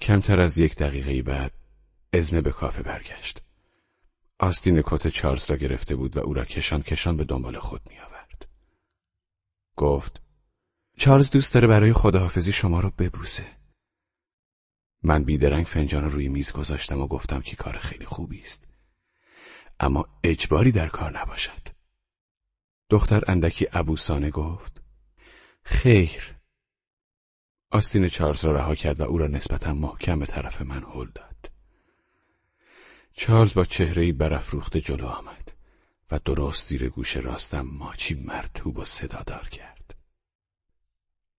کمتر از یک دقیقه بعد ازمه به کافه برگشت. آستین کت چارلز را گرفته بود و او را کشان کشان به دنبال خود می آورد. گفت چارلز دوست داره برای خداحافظی شما رو ببوسه. من بیدرنگ فنجان روی میز گذاشتم و گفتم که کار خیلی خوبی است. اما اجباری در کار نباشد. دختر اندکی ابوسانه گفت خیر. آستین چارلز را رها کرد و او را نسبتا محکم به طرف من هل داد. چارلز با چهرهی برافروخته جلو آمد و درست زیر گوش راستم ماچی مرتوب و صدادار کرد.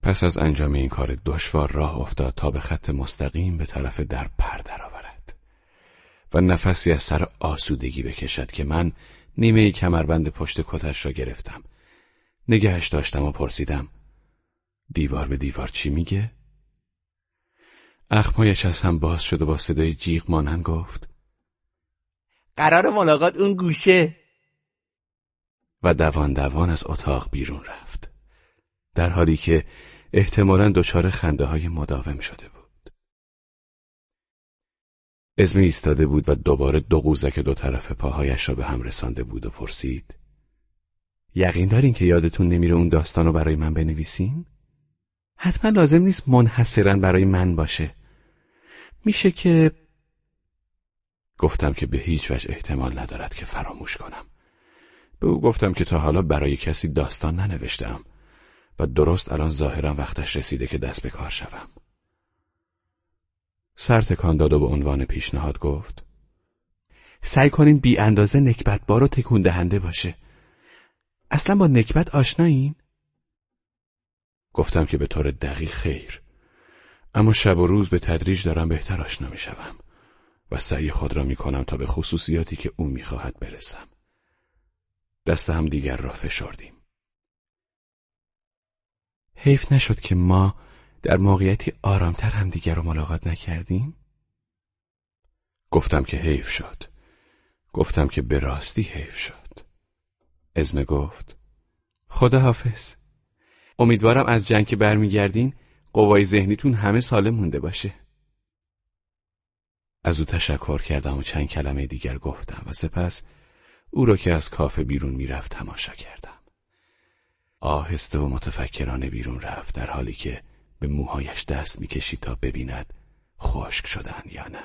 پس از انجام این کار دشوار راه افتاد تا به خط مستقیم به طرف در پر درآورد و نفسی از سر آسودگی بکشد که من نیمه کمربند پشت کتش را گرفتم نگهش داشتم و پرسیدم دیوار به دیوار چی میگه؟ اخمایش از هم باز شد و با صدای جیغ مانند گفت قرار ملاقات اون گوشه و دوان دوان از اتاق بیرون رفت در حالی که احتمالا دچار خنده های مداوم شده بود اسمی ایستاده بود و دوباره دو قوزک دو طرف پاهایش را به هم رسانده بود و پرسید یقین دارین که یادتون نمیره اون داستان رو برای من بنویسین؟ حتما لازم نیست منحصرا برای من باشه میشه که گفتم که به هیچ وجه احتمال ندارد که فراموش کنم به او گفتم که تا حالا برای کسی داستان ننوشتم و درست الان ظاهرا وقتش رسیده که دست به کار شوم. سر تکان داد و به عنوان پیشنهاد گفت سعی کنین بی اندازه نکبت بار و تکون دهنده باشه. اصلا با نکبت آشنایین؟ گفتم که به طور دقیق خیر. اما شب و روز به تدریج دارم بهتر آشنا می شوم و سعی خود را می کنم تا به خصوصیاتی که او می خواهد برسم. دست هم دیگر را فشردیم. حیف نشد که ما در موقعیتی آرامتر هم دیگر رو ملاقات نکردیم؟ گفتم که حیف شد. گفتم که به راستی حیف شد. ازمه گفت خدا حافظ. امیدوارم از جنگ که برمیگردین قوای ذهنیتون همه ساله مونده باشه. از او تشکر کردم و چند کلمه دیگر گفتم و سپس او را که از کافه بیرون می‌رفت تماشا کردم. آهسته و متفکرانه بیرون رفت در حالی که به موهایش دست می‌کشید تا ببیند خشک شدن یا نه